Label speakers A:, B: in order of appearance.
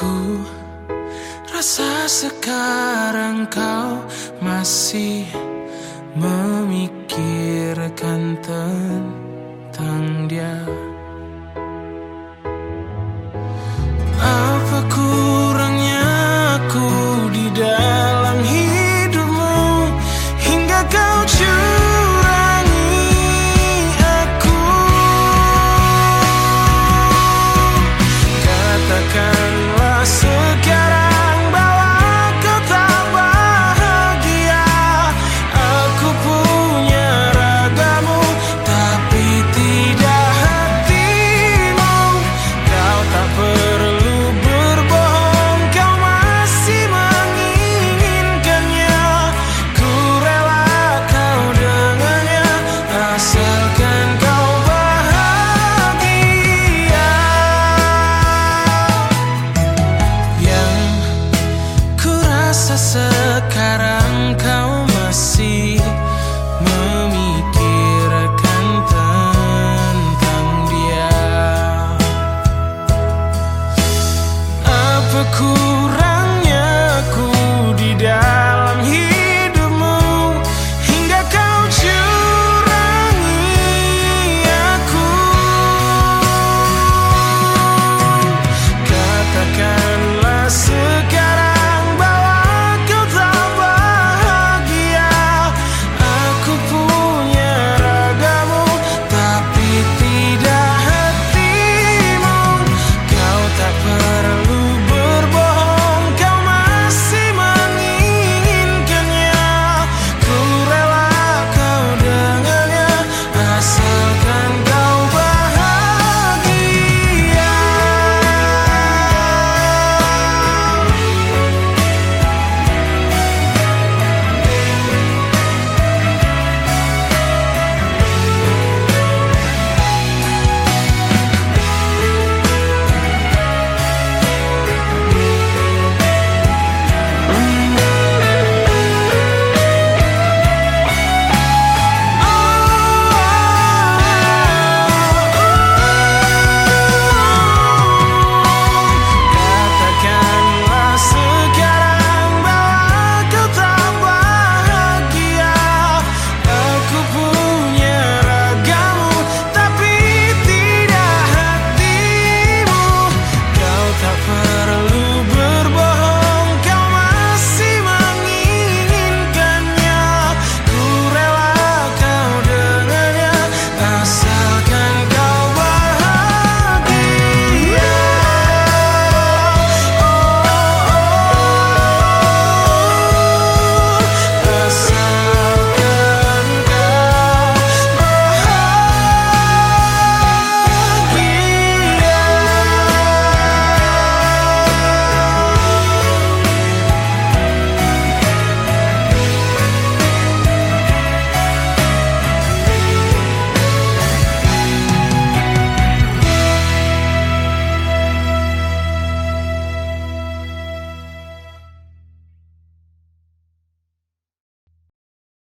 A: Ku rasa sekarang kau masih memikirkan tentang dia.